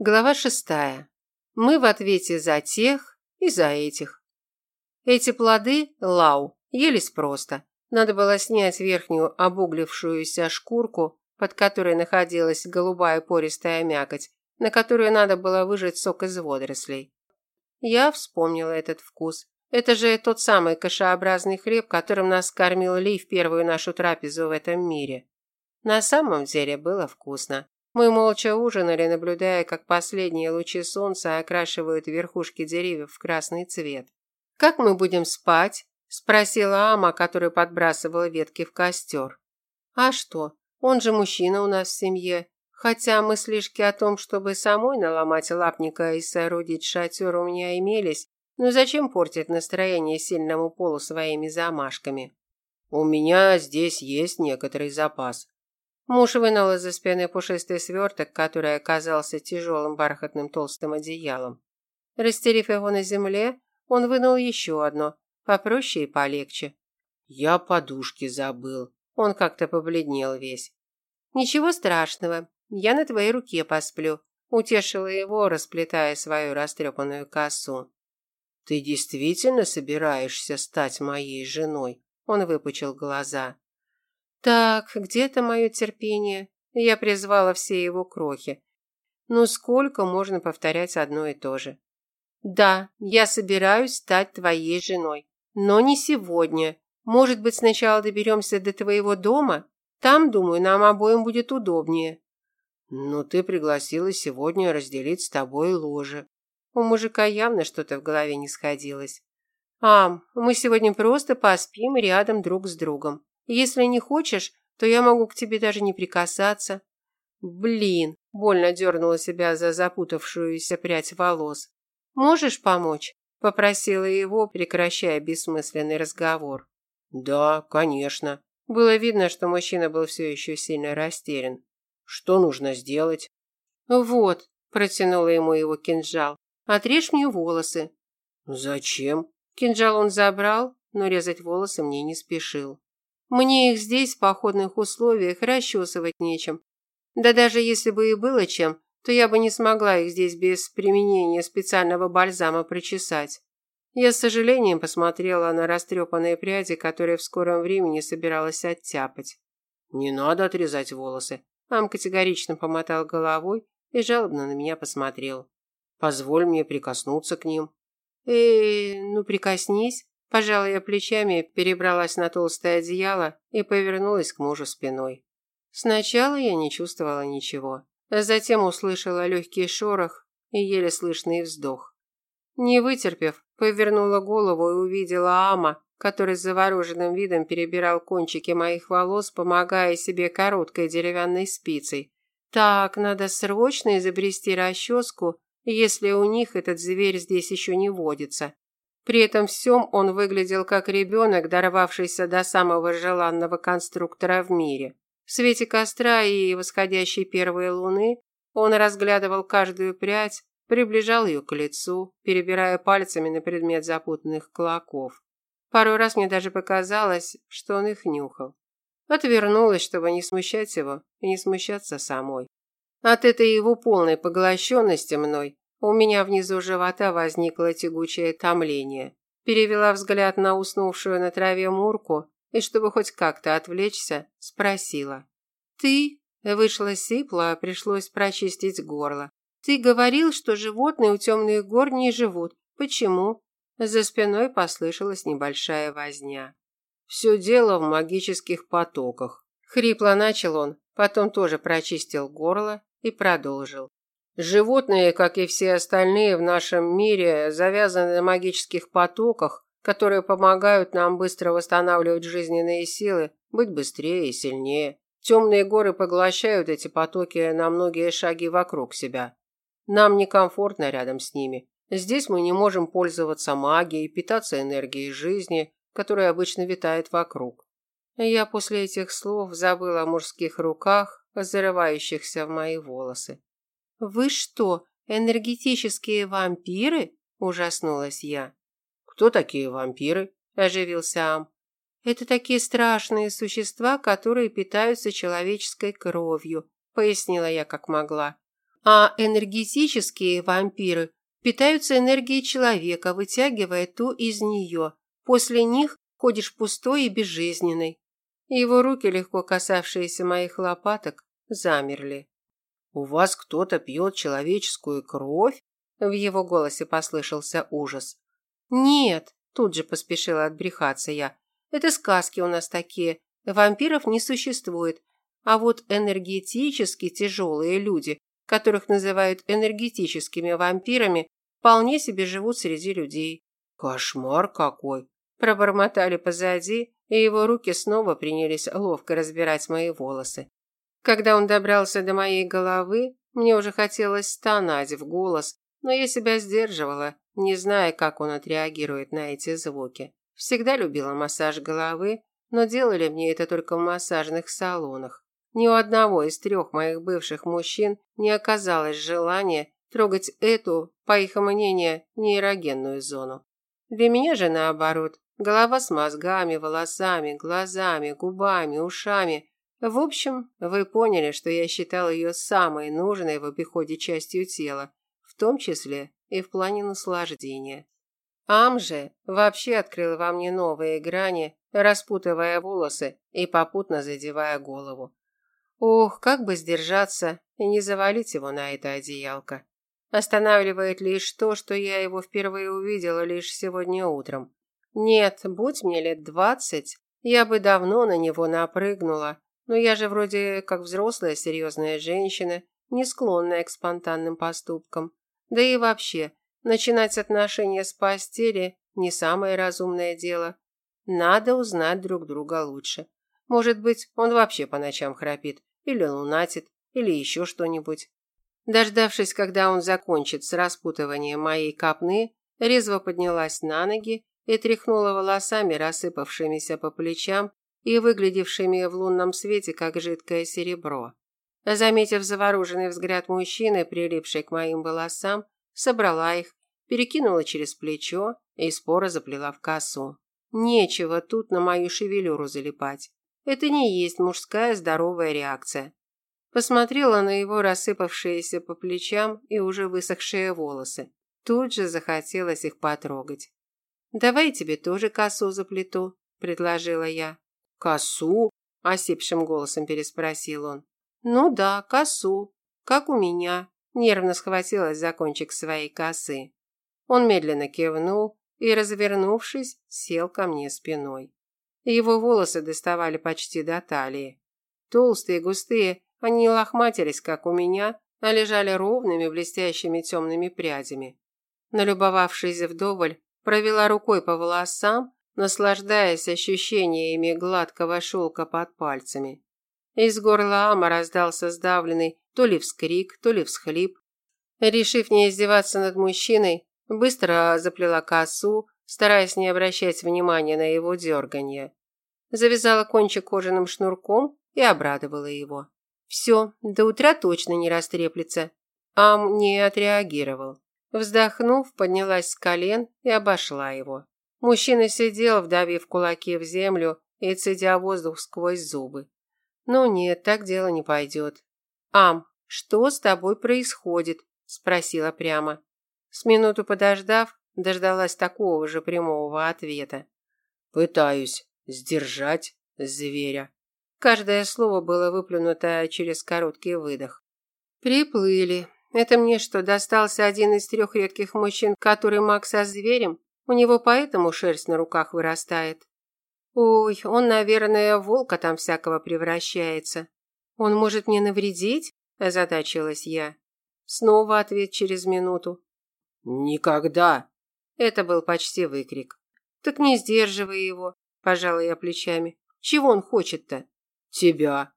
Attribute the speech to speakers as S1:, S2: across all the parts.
S1: Глава шестая. Мы в ответе за тех и за этих. Эти плоды, лау, елись просто. Надо было снять верхнюю обуглившуюся шкурку, под которой находилась голубая пористая мякоть, на которую надо было выжать сок из водорослей. Я вспомнила этот вкус. Это же тот самый кашеобразный хлеб, которым нас кормил Ли в первую нашу трапезу в этом мире. На самом деле было вкусно. Мы молча ужинали, наблюдая, как последние лучи солнца окрашивают верхушки деревьев в красный цвет. «Как мы будем спать?» – спросила Ама, который подбрасывала ветки в костер. «А что? Он же мужчина у нас в семье. Хотя мыслишки о том, чтобы самой наломать лапника и соорудить шатер у меня имелись, но зачем портить настроение сильному полу своими замашками?»
S2: «У меня здесь есть некоторый запас»,
S1: Муж вынул из-за спины пушистый сверток, который оказался тяжелым бархатным толстым одеялом. Растерев его на земле, он вынул еще одно, попроще и полегче.
S2: «Я подушки забыл».
S1: Он как-то побледнел весь. «Ничего страшного, я на твоей руке посплю», утешила его, расплетая свою растрепанную косу.
S2: «Ты действительно собираешься стать моей женой?»
S1: Он выпучил глаза. Так, где-то мое терпение. Я призвала все его крохи. Ну сколько можно повторять одно и то же? Да, я собираюсь стать твоей женой. Но не сегодня. Может быть, сначала доберемся до твоего дома? Там, думаю, нам обоим будет удобнее.
S2: Ну, ты пригласила сегодня разделить с тобой ложе.
S1: У мужика явно что-то в голове не сходилось. Ам, мы сегодня просто поспим рядом друг с другом. Если не хочешь, то я могу к тебе даже не прикасаться. Блин, больно дернула себя за запутавшуюся прядь волос. Можешь помочь? Попросила его, прекращая бессмысленный разговор.
S2: Да, конечно.
S1: Было видно, что мужчина был все еще сильно растерян.
S2: Что нужно сделать?
S1: Вот, протянула ему его кинжал. Отрежь мне волосы.
S2: Зачем?
S1: Кинжал он забрал, но резать волосы мне не спешил. Мне их здесь, в походных условиях, расчесывать нечем. Да даже если бы и было чем, то я бы не смогла их здесь без применения специального бальзама прочесать. Я с сожалением посмотрела на растрепанные пряди, которые в скором времени собиралась оттяпать.
S2: «Не надо отрезать волосы».
S1: Ам категорично помотал головой и жалобно на меня посмотрел.
S2: «Позволь мне прикоснуться к ним».
S1: «Э, ну прикоснись». Пожала я плечами, перебралась на толстое одеяло и повернулась к мужу спиной. Сначала я не чувствовала ничего. Затем услышала легкий шорох и еле слышный вздох. Не вытерпев, повернула голову и увидела Ама, который с завороженным видом перебирал кончики моих волос, помогая себе короткой деревянной спицей. Так, надо срочно изобрести расческу, если у них этот зверь здесь еще не водится. При этом всем он выглядел как ребенок, дорвавшийся до самого желанного конструктора в мире. В свете костра и восходящей первой луны он разглядывал каждую прядь, приближал ее к лицу, перебирая пальцами на предмет запутанных клоков. Пару раз мне даже показалось, что он их нюхал. Отвернулась, чтобы не смущать его и не смущаться самой. От этой его полной поглощенности мной у меня внизу живота возникло тягучее томление. Перевела взгляд на уснувшую на траве Мурку и, чтобы хоть как-то отвлечься, спросила. «Ты?» – вышло сипло, пришлось прочистить горло. «Ты говорил, что животные у темных гор не живут. Почему?» За спиной послышалась небольшая возня.
S2: «Все дело в магических потоках».
S1: Хрипло начал он, потом тоже прочистил горло и продолжил.
S2: Животные, как и все остальные в нашем мире, завязаны на магических потоках, которые помогают нам быстро восстанавливать жизненные силы, быть быстрее и сильнее. Темные горы поглощают эти потоки на многие шаги вокруг себя. Нам некомфортно рядом с ними. Здесь мы не можем пользоваться магией, питаться энергией жизни, которая обычно витает вокруг.
S1: Я после этих слов забыла о мужских руках, зарывающихся в мои волосы. «Вы что, энергетические вампиры?» – ужаснулась я.
S2: «Кто такие вампиры?» – оживился Ам.
S1: «Это такие страшные существа, которые питаются человеческой кровью», – пояснила я как могла. А энергетические вампиры питаются энергией человека, вытягивая ту из нее. После них ходишь пустой и безжизненный. Его руки, легко касавшиеся моих лопаток, замерли.
S2: «У вас кто-то пьет человеческую кровь?» В его голосе послышался ужас.
S1: «Нет», – тут же поспешила отбрехаться я. «Это сказки у нас такие. Вампиров не существует. А вот энергетически тяжелые люди, которых называют энергетическими вампирами, вполне себе живут среди людей».
S2: «Кошмар какой!»
S1: – пробормотали позади, и его руки снова принялись ловко разбирать мои волосы. Когда он добрался до моей головы, мне уже хотелось стонать в голос, но я себя сдерживала, не зная, как он отреагирует на эти звуки. Всегда любила массаж головы, но делали мне это только в массажных салонах. Ни у одного из трех моих бывших мужчин не оказалось желания трогать эту, по их мнению, нейрогенную зону. Для меня же наоборот, голова с мозгами, волосами, глазами, губами, ушами в общем, вы поняли, что я считал ее самой нужной в обиходе частью тела, в том числе и в плане наслаждения. Ам же вообще открыл во мне новые грани, распутывая волосы и попутно задевая голову. Ох, как бы сдержаться и не завалить его на это одеялко. Останавливает лишь то, что я его впервые увидела лишь сегодня утром. Нет, будь мне лет двадцать, я бы давно на него напрыгнула но я же вроде как взрослая серьезная женщина, не склонная к спонтанным поступкам. Да и вообще, начинать отношения с постели не самое разумное дело. Надо узнать друг друга лучше. Может быть, он вообще по ночам храпит, или лунатит, или еще что-нибудь. Дождавшись, когда он закончит с распутыванием моей копны, резво поднялась на ноги и тряхнула волосами, рассыпавшимися по плечам и выглядевшими в лунном свете как жидкое серебро. Заметив завороженный взгляд мужчины, прилипший к моим волосам, собрала их, перекинула через плечо и споро заплела в косу. Нечего тут на мою шевелюру залипать. Это не есть мужская здоровая реакция. Посмотрела на его рассыпавшиеся по плечам и уже высохшие волосы. Тут же захотелось их потрогать. «Давай тебе тоже косу заплету», – предложила я.
S2: «Косу?» – осипшим голосом переспросил он.
S1: «Ну да, косу. Как у меня». Нервно схватилась за кончик своей косы. Он медленно кивнул и, развернувшись, сел ко мне спиной. Его волосы доставали почти до талии. Толстые, густые, они лохматились, как у меня, а лежали ровными, блестящими темными прядями. Налюбовавшись вдоволь, провела рукой по волосам наслаждаясь ощущениями гладкого шелка под пальцами. Из горла Ама раздался сдавленный то ли вскрик, то ли всхлип. Решив не издеваться над мужчиной, быстро заплела косу, стараясь не обращать внимания на его дерганье. Завязала кончик кожаным шнурком и обрадовала его. Все, до утра точно не растреплется. Ам не отреагировал. Вздохнув, поднялась с колен и обошла его. Мужчина сидел, вдавив кулаки в землю и цедя воздух сквозь зубы. «Ну нет, так дело не пойдет». «Ам, что с тобой происходит?» – спросила прямо. С минуту подождав, дождалась такого же прямого ответа.
S2: «Пытаюсь сдержать зверя».
S1: Каждое слово было выплюнуто через короткий выдох. «Приплыли. Это мне что, достался один из трех редких мужчин, который маг со зверем? У него поэтому шерсть на руках вырастает. Ой, он, наверное, волка там всякого превращается. Он может мне навредить? озадачилась я. Снова ответ через минуту.
S2: Никогда.
S1: Это был почти выкрик. Так не сдерживай его, пожала я плечами. Чего он хочет-то?
S2: Тебя.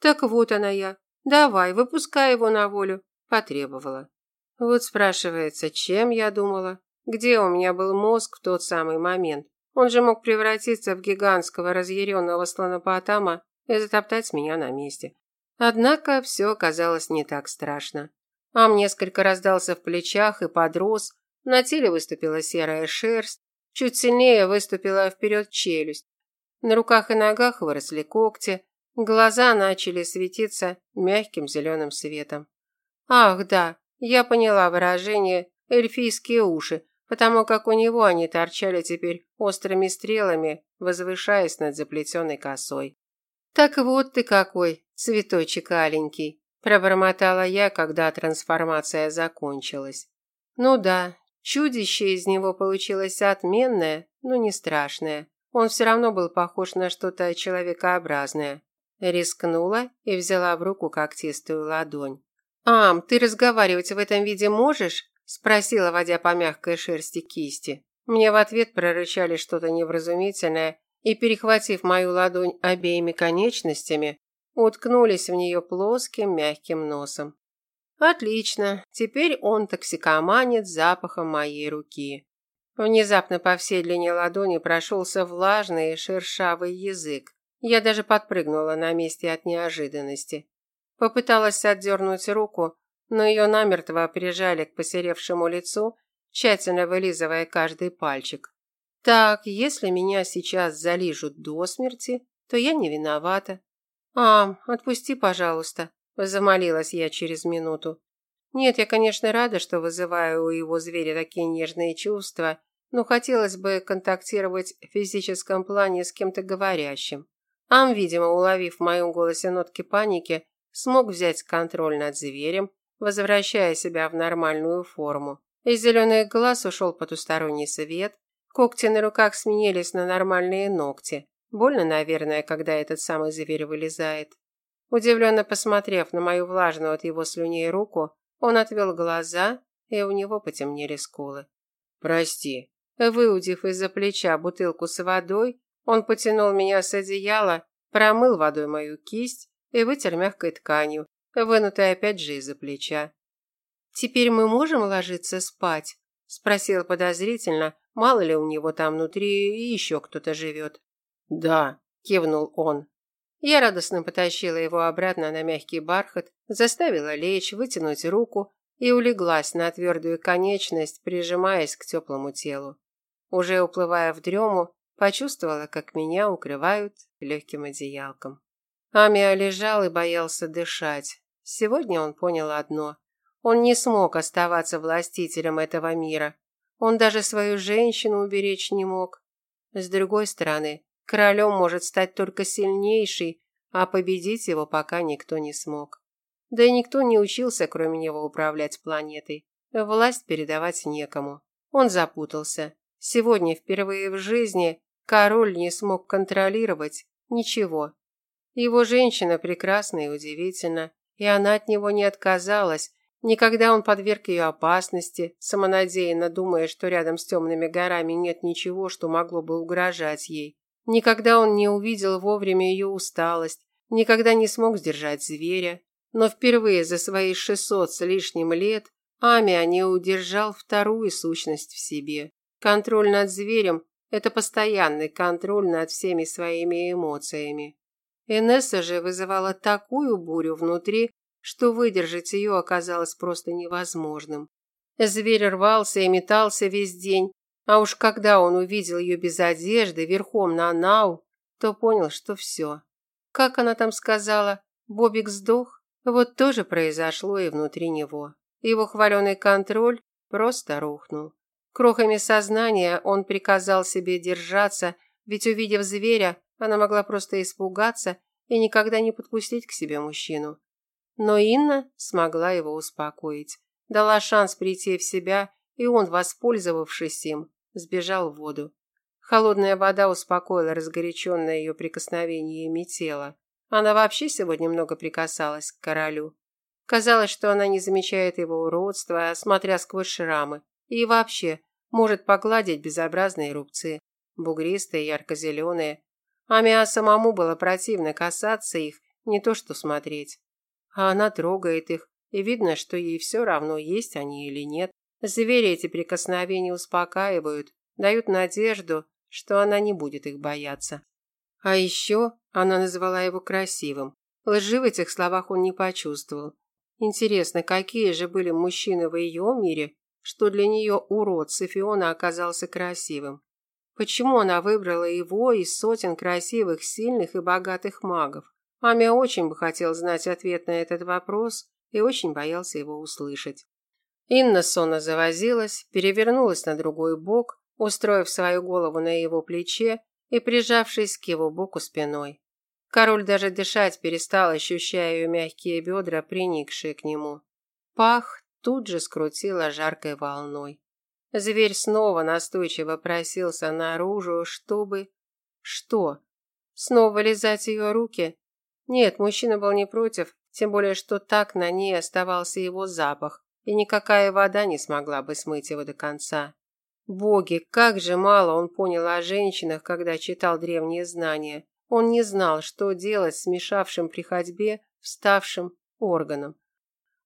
S1: Так вот она я. Давай, выпускай его на волю, потребовала. Вот спрашивается, чем я думала? Где у меня был мозг в тот самый момент? Он же мог превратиться в гигантского разъяренного слонопотама и затоптать меня на месте. Однако все оказалось не так страшно. Ам несколько раздался в плечах и подрос, на теле выступила серая шерсть, чуть сильнее выступила вперед челюсть. На руках и ногах выросли когти, глаза начали светиться мягким зеленым светом. Ах, да, я поняла выражение эльфийские уши, потому как у него они торчали теперь острыми стрелами, возвышаясь над заплетенной косой. Так вот ты какой, цветочек аленький, пробормотала я, когда трансформация закончилась. Ну да, чудище из него получилось отменное, но не страшное. Он все равно был похож на что-то человекообразное. Рискнула и взяла в руку когтистую ладонь. «Ам, ты разговаривать в этом виде можешь?» – спросила, водя по мягкой шерсти кисти. Мне в ответ прорычали что-то невразумительное и, перехватив мою ладонь обеими конечностями, уткнулись в нее плоским мягким носом. Отлично, теперь он токсикоманит запахом моей руки. Внезапно по всей длине ладони прошелся влажный шершавый язык. Я даже подпрыгнула на месте от неожиданности. Попыталась отдернуть руку, но ее намертво прижали к посеревшему лицу, тщательно вылизывая каждый пальчик. Так, если меня сейчас залижут до смерти, то я не виновата. «Ам, отпусти, пожалуйста», – замолилась я через минуту. Нет, я, конечно, рада, что вызываю у его зверя такие нежные чувства, но хотелось бы контактировать в физическом плане с кем-то говорящим. Ам, видимо, уловив в моем голосе нотки паники, смог взять контроль над зверем, возвращая себя в нормальную форму. Из зеленых глаз ушел потусторонний свет, когти на руках сменились на нормальные ногти. Больно, наверное, когда этот самый зверь вылезает. Удивленно посмотрев на мою влажную от его слюней руку, он отвел глаза, и у него потемнели скулы. «Прости». Выудив из-за плеча бутылку с водой, он потянул меня с одеяла, промыл водой мою кисть и вытер мягкой тканью, вынутой опять же из-за плеча. «Теперь мы можем ложиться спать?» – спросил подозрительно, мало ли у него там внутри и еще кто-то живет. «Да», – кивнул он. Я радостно потащила его обратно на мягкий бархат, заставила лечь, вытянуть руку и улеглась на твердую конечность, прижимаясь к теплому телу. Уже уплывая в дрему, почувствовала, как меня укрывают легким одеялком. Амиа лежал и боялся дышать. Сегодня он понял одно. Он не смог оставаться властителем этого мира. Он даже свою женщину уберечь не мог. С другой стороны, Королем может стать только сильнейший, а победить его пока никто не смог. Да и никто не учился, кроме него, управлять планетой. Власть передавать некому. Он запутался. Сегодня впервые в жизни король не смог контролировать ничего. Его женщина прекрасна и удивительна, и она от него не отказалась, Никогда он подверг ее опасности, самонадеянно думая, что рядом с темными горами нет ничего, что могло бы угрожать ей. Никогда он не увидел вовремя ее усталость, никогда не смог сдержать зверя, но впервые за свои шестьсот с лишним лет Амиа не удержал вторую сущность в себе. Контроль над зверем – это постоянный контроль над всеми своими эмоциями. Энесса же вызывала такую бурю внутри, что выдержать ее оказалось просто невозможным. Зверь рвался и метался весь день, а уж когда он увидел ее без одежды, верхом на Нау, то понял, что все. Как она там сказала, Бобик сдох? Вот тоже произошло и внутри него. Его хваленый контроль просто рухнул. Крохами сознания он приказал себе держаться, ведь увидев зверя, она могла просто испугаться и никогда не подпустить к себе мужчину. Но Инна смогла его успокоить, дала шанс прийти в себя и он, воспользовавшись им, сбежал в воду. Холодная вода успокоила разгоряченное ее прикосновениями тело. Она вообще сегодня много прикасалась к королю. Казалось, что она не замечает его уродства, смотря сквозь шрамы. И вообще, может погладить безобразные рубцы, бугристые, ярко-зеленые. А Миа самому было противно касаться их, не то что смотреть. А она трогает их, и видно, что ей все равно, есть они или нет. Звери эти прикосновения успокаивают, дают надежду, что она не будет их бояться. А еще она назвала его красивым. Лжи в этих словах он не почувствовал. Интересно, какие же были мужчины в ее мире, что для нее урод Софиона оказался красивым? Почему она выбрала его из сотен красивых, сильных и богатых магов? Амя очень бы хотел знать ответ на этот вопрос, и очень боялся его услышать. Инна сонно завозилась, перевернулась на другой бок, устроив свою голову на его плече и прижавшись к его боку спиной. Король даже дышать перестал, ощущая ее мягкие бедра, приникшие к нему. Пах тут же скрутило жаркой волной. Зверь снова настойчиво просился наружу, чтобы... Что? Снова лизать ее руки? Нет, мужчина был не против, тем более, что так на ней оставался его запах, и никакая вода не смогла бы смыть его до конца. Боги, как же мало он понял о женщинах, когда читал древние знания. Он не знал, что делать с мешавшим при ходьбе вставшим органом.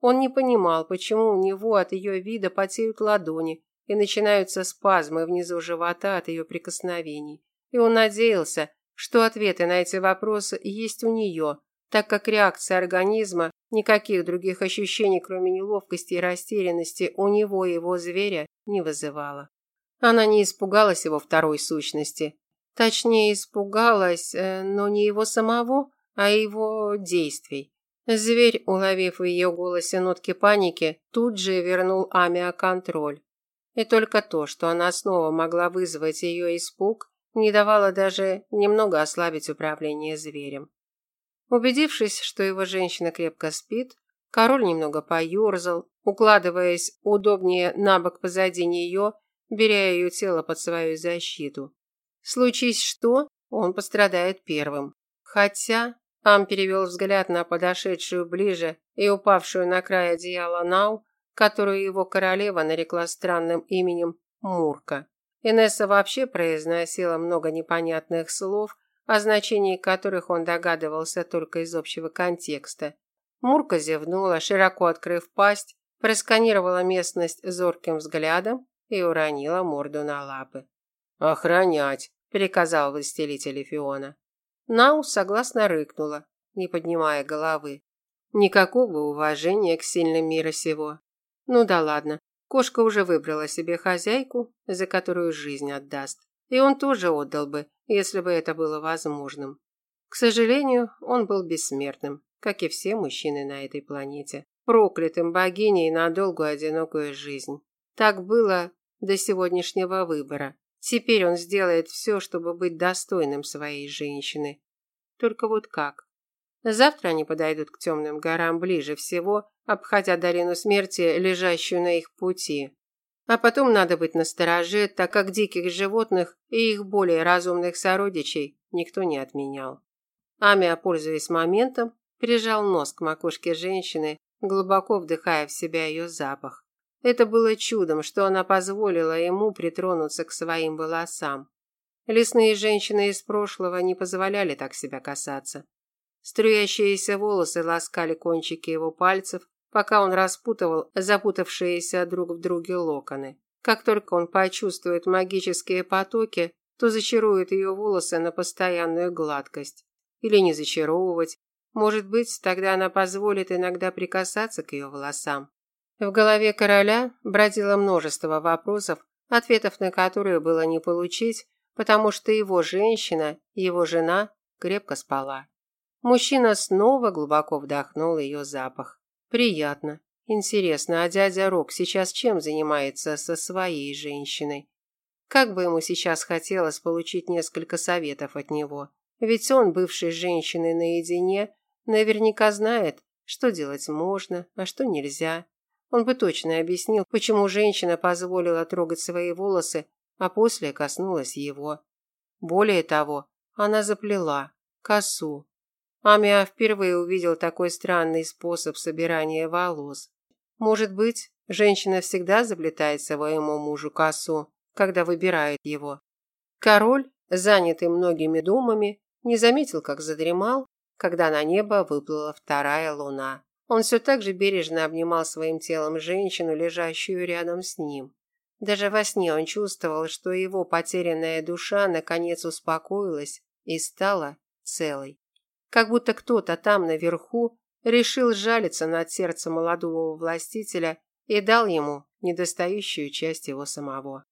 S1: Он не понимал, почему у него от ее вида потеют ладони и начинаются спазмы внизу живота от ее прикосновений. И он надеялся, что ответы на эти вопросы есть у нее, так как реакция организма, никаких других ощущений, кроме неловкости и растерянности, у него и его зверя не вызывала. Она не испугалась его второй сущности. Точнее, испугалась, э, но не его самого, а его действий. Зверь, уловив в ее голосе нотки паники, тут же вернул амиоконтроль. И только то, что она снова могла вызвать ее испуг, не давало даже немного ослабить управление зверем. Убедившись, что его женщина крепко спит, король немного поерзал, укладываясь удобнее на бок позади нее, беря ее тело под свою защиту. Случись что, он пострадает первым. Хотя Ам перевел взгляд на подошедшую ближе и упавшую на край одеяла Нау, которую его королева нарекла странным именем Мурка. Инесса вообще произносила много непонятных слов, о значении которых он догадывался только из общего контекста. Мурка зевнула, широко открыв пасть, просканировала местность зорким взглядом и уронила морду на лапы. «Охранять!» – приказал властелитель Фиона. Нау согласно рыкнула, не поднимая головы. Никакого уважения к сильным мира сего. Ну да ладно, кошка уже выбрала себе хозяйку, за которую жизнь отдаст. И он тоже отдал бы, если бы это было возможным. К сожалению, он был бессмертным, как и все мужчины на этой планете, проклятым богиней на долгую одинокую жизнь. Так было до сегодняшнего выбора. Теперь он сделает все, чтобы быть достойным своей женщины. Только вот как? Завтра они подойдут к темным горам ближе всего, обходя долину смерти, лежащую на их пути. А потом надо быть настороже, так как диких животных и их более разумных сородичей никто не отменял. Амия, пользуясь моментом, прижал нос к макушке женщины, глубоко вдыхая в себя ее запах. Это было чудом, что она позволила ему притронуться к своим волосам. Лесные женщины из прошлого не позволяли так себя касаться. Струящиеся волосы ласкали кончики его пальцев, пока он распутывал запутавшиеся друг в друге локоны. Как только он почувствует магические потоки, то зачарует ее волосы на постоянную гладкость. Или не зачаровывать. Может быть, тогда она позволит иногда прикасаться к ее волосам. В голове короля бродило множество вопросов, ответов на которые было не получить, потому что его женщина, его жена, крепко спала. Мужчина снова глубоко вдохнул ее запах. Приятно. Интересно, а дядя Рок сейчас чем занимается со своей женщиной? Как бы ему сейчас хотелось получить несколько советов от него. Ведь он, бывший женщиной наедине, наверняка знает, что делать можно, а что нельзя. Он бы точно объяснил, почему женщина позволила трогать свои волосы, а после коснулась его. Более того, она заплела косу. Амиа впервые увидел такой странный способ собирания волос. Может быть, женщина всегда заплетает своему мужу косу, когда выбирает его. Король, занятый многими думами, не заметил, как задремал, когда на небо выплыла вторая луна. Он все так же бережно обнимал своим телом женщину, лежащую рядом с ним. Даже во сне он чувствовал, что его потерянная душа наконец успокоилась и стала целой. Как будто кто-то там наверху решил жалиться над сердцем молодого властителя и дал ему недостающую часть его самого.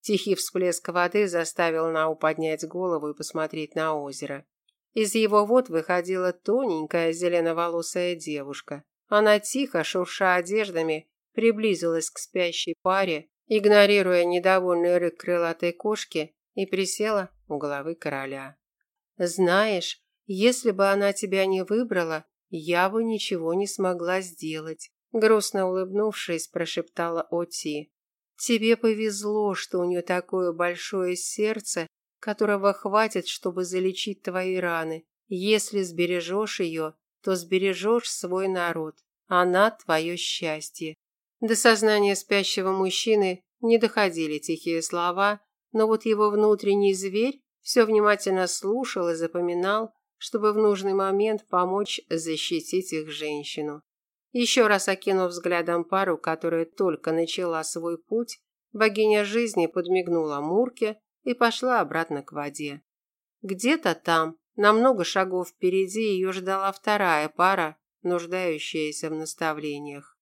S1: Тихий всплеск воды заставил Нау поднять голову и посмотреть на озеро. Из его вод выходила тоненькая зеленоволосая девушка. Она тихо, шурша одеждами, приблизилась к спящей паре, игнорируя недовольный рык крылатой кошки, и присела у головы короля. «Знаешь, если бы она тебя не выбрала, я бы ничего не смогла сделать», грустно улыбнувшись, прошептала Оти. «Тебе повезло, что у нее такое большое сердце, которого хватит, чтобы залечить твои раны. Если сбережешь ее, то сбережешь свой народ. Она твое счастье. До сознания спящего мужчины не доходили тихие слова, но вот его внутренний зверь все внимательно слушал и запоминал, чтобы в нужный момент помочь защитить их женщину. Еще раз окинув взглядом пару, которая только начала свой путь, богиня жизни подмигнула Мурке и пошла обратно к воде. Где-то там, на много шагов впереди, ее ждала вторая пара, нуждающаяся в наставлениях.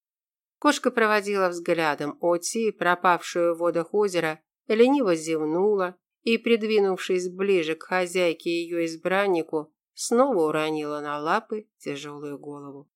S1: Кошка проводила взглядом Оти, пропавшую в водах озера, лениво зевнула и, придвинувшись ближе к хозяйке и ее избраннику, снова уронила на лапы тяжелую голову.